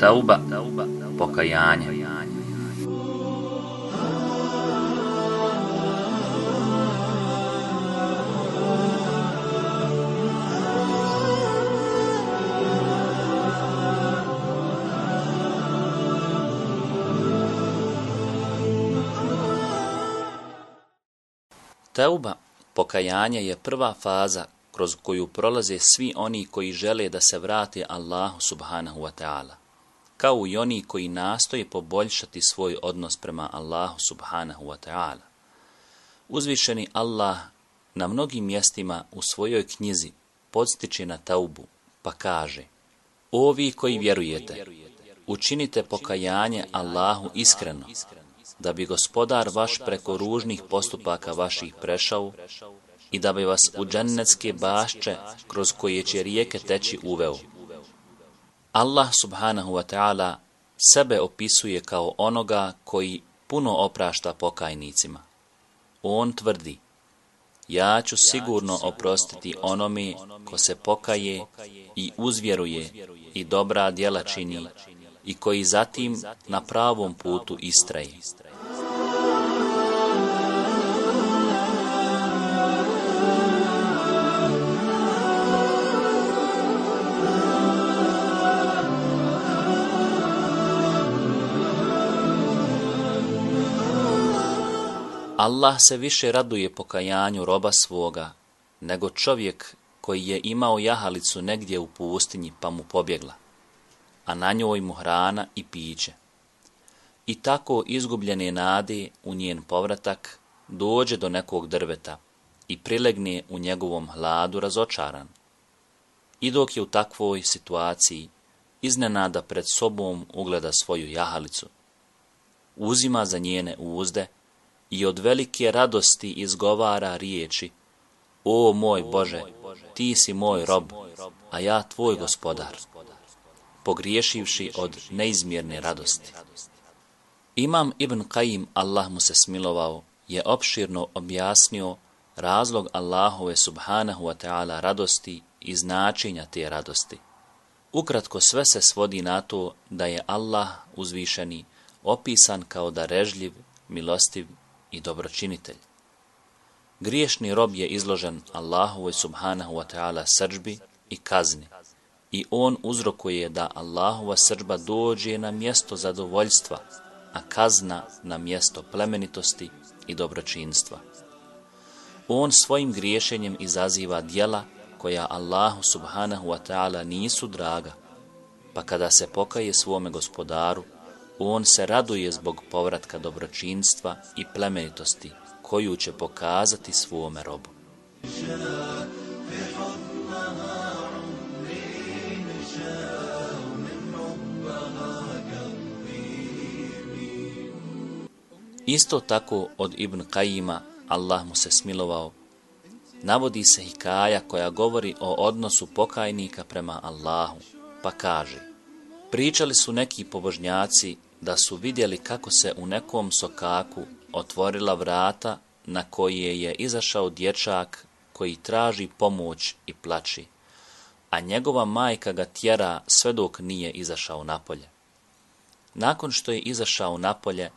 Tauba, pokajanje. Tauba, pokajanje je prva faza kroz koju prolaze svi oni koji žele da se vrate Allahu subhanahu wa ta'ala, kao i oni koji nastoje poboljšati svoj odnos prema Allahu subhanahu wa ta'ala. Uzvišeni Allah na mnogim mjestima u svojoj knjizi podstiče na taubu, pa kaže Ovi koji vjerujete, učinite pokajanje Allahu iskreno, da bi gospodar vaš preko ružnih postupaka vaših prešao i da bi vas u džennetske bašče kroz koje će rijeke teći uveo. Allah subhanahu wa ta'ala sebe opisuje kao onoga koji puno oprašta pokajnicima. On tvrdi, ja ću sigurno oprostiti onome ko se pokaje i uzvjeruje i dobra djela čini i koji zatim na pravom putu istraje. Allah se više raduje pokajanju roba svoga, nego čovjek koji je imao jahalicu negdje u pustinji pa mu pobjegla, a na njoj mu hrana i piće. I tako izgubljene nade u njen povratak dođe do nekog drveta i prilegne u njegovom hladu razočaran. I dok je u takvoj situaciji, iznenada pred sobom ugleda svoju jahalicu. Uzima za njene uzde i od velike radosti izgovara riječi O moj Bože, ti si moj rob, a ja tvoj gospodar, pogriješivši od neizmjerne radosti. Imam Ibn Qayyim, Allah mu se smilovao, je opširno objasnio razlog Allahove subhanahu wa ta'ala radosti i značenja te radosti. Ukratko sve se svodi na to da je Allah uzvišeni opisan kao darežljiv, milostiv i dobročinitelj. Griješni rob je izložen Allahovoj subhanahu wa ta'ala srđbi i kazni i on uzrokuje da Allahova srđba dođe na mjesto zadovoljstva, a kazna na mjesto plemenitosti i dobročinstva. On svojim griješenjem izaziva dijela koja Allahu subhanahu wa ta'ala nisu draga, pa kada se pokaje svome gospodaru, on se raduje zbog povratka dobročinstva i plemenitosti koju će pokazati svome robu. Isto tako od Ibn Kajima, Allah mu se smilovao, navodi se hikaja koja govori o odnosu pokajnika prema Allahu, pa kaže Pričali su neki pobožnjaci da su vidjeli kako se u nekom sokaku otvorila vrata na koje je izašao dječak koji traži pomoć i plači, a njegova majka ga tjera sve dok nije izašao napolje. Nakon što je izašao napolje,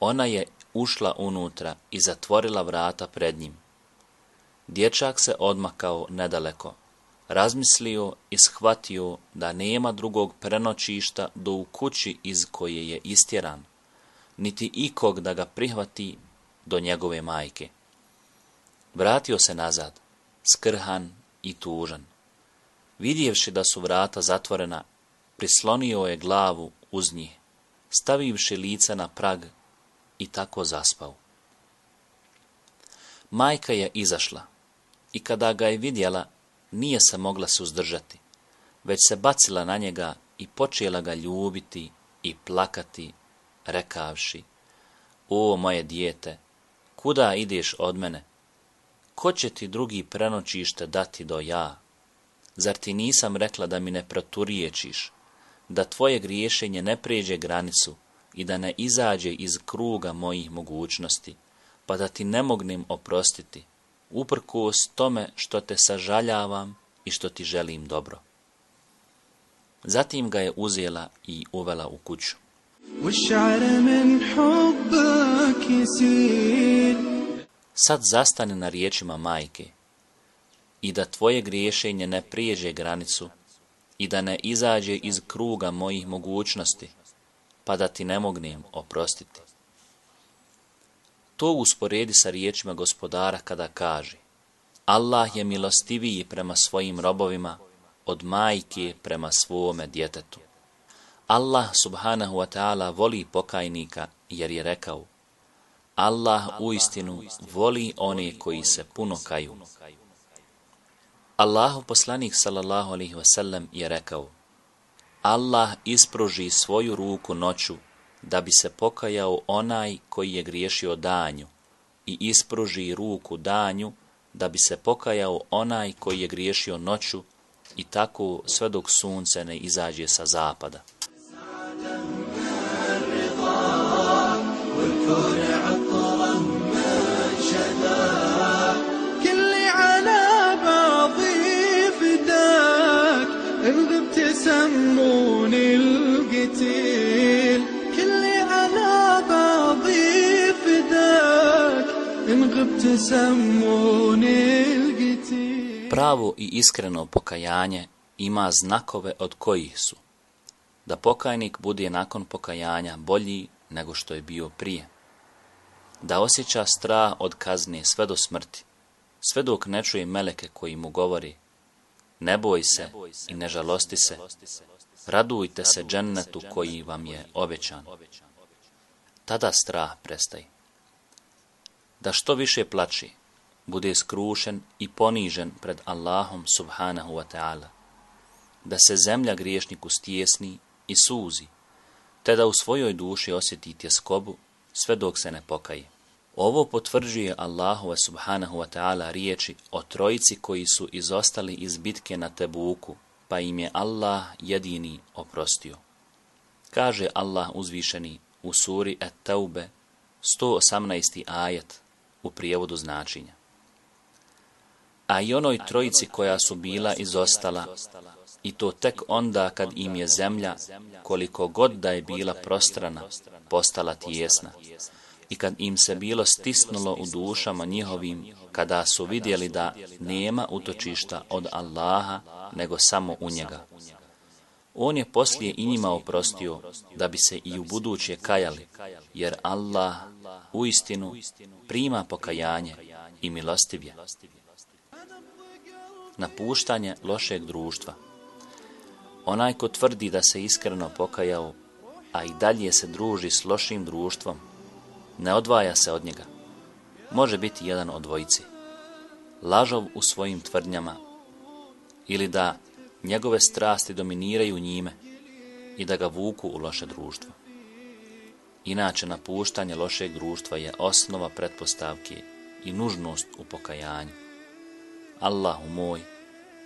ona je ušla unutra i zatvorila vrata pred njim. Dječak se odmakao nedaleko, razmislio i shvatio da nema drugog prenoćišta do u kući iz koje je istjeran, niti ikog da ga prihvati do njegove majke. Vratio se nazad, skrhan i tužan. Vidjevši da su vrata zatvorena, prislonio je glavu uz njih, stavivši lice na prag i tako zaspao. Majka je izašla i kada ga je vidjela, nije se mogla suzdržati, već se bacila na njega i počela ga ljubiti i plakati, rekavši, o moje dijete, kuda ideš od mene? Ko će ti drugi prenoćište dati do ja? Zar ti nisam rekla da mi ne proturiječiš, da tvoje griješenje ne pređe granicu i da ne izađe iz kruga mojih mogućnosti, pa da ti ne mognem oprostiti, uprkos tome što te sažaljavam i što ti želim dobro. Zatim ga je uzela i uvela u kuću. Sad zastani na riječima majke i da tvoje griješenje ne prijeđe granicu i da ne izađe iz kruga mojih mogućnosti, pa da ti ne mognem oprostiti. To usporedi sa riječima gospodara kada kaže Allah je milostiviji prema svojim robovima od majke prema svome djetetu. Allah subhanahu wa ta'ala voli pokajnika jer je rekao Allah uistinu voli one koji se puno kaju. Allahu poslanik sallallahu alaihi wasallam je rekao Allah ispruži svoju ruku noću da bi se pokajao onaj koji je griješio danju i ispruži ruku danju da bi se pokajao onaj koji je griješio noću i tako sve dok sunce ne izađe sa zapada. Pravo i iskreno pokajanje ima znakove od kojih su. Da pokajnik bude nakon pokajanja bolji nego što je bio prije, da osjeća strah od kazne sve do smrti, sve dok ne čuje meleke koji mu govori ne boj se i ne žalosti se, radujte se džennetu koji vam je obećan. Tada strah prestaje. Da što više plači, bude skrušen i ponižen pred Allahom subhanahu wa ta'ala, da se zemlja griješniku stjesni i suzi, te da u svojoj duši osjeti tjeskobu sve dok se ne pokaje. Ovo potvrđuje Allahova subhanahu wa ta'ala riječi o trojici koji su izostali iz bitke na Tebuku, pa im je Allah jedini oprostio. Kaže Allah uzvišeni u suri Et-Taube 118. ajet u prijevodu značenja. A i onoj trojici koja su bila izostala, i to tek onda kad im je zemlja, koliko god da je bila prostrana, postala tijesna, i kad im se bilo stisnulo u dušama njihovim, kada su vidjeli da nema utočišta od Allaha, nego samo u njega. On je poslije i njima oprostio, da bi se i u buduće kajali, jer Allah uistinu prima pokajanje i milostiv je. Napuštanje lošeg društva Onaj ko tvrdi da se iskreno pokajao, a i dalje se druži s lošim društvom, ne odvaja se od njega. Može biti jedan od dvojici. Lažov u svojim tvrdnjama ili da njegove strasti dominiraju njime i da ga vuku u loše društvo. Inače, napuštanje lošeg društva je osnova pretpostavke i nužnost u pokajanju. Allahu moj,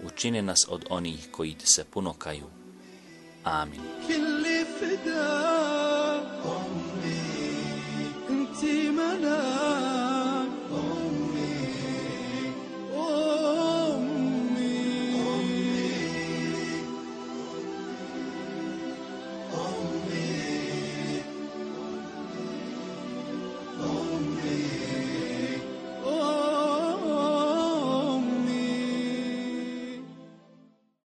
učini nas od onih koji ti se puno kaju. Amin.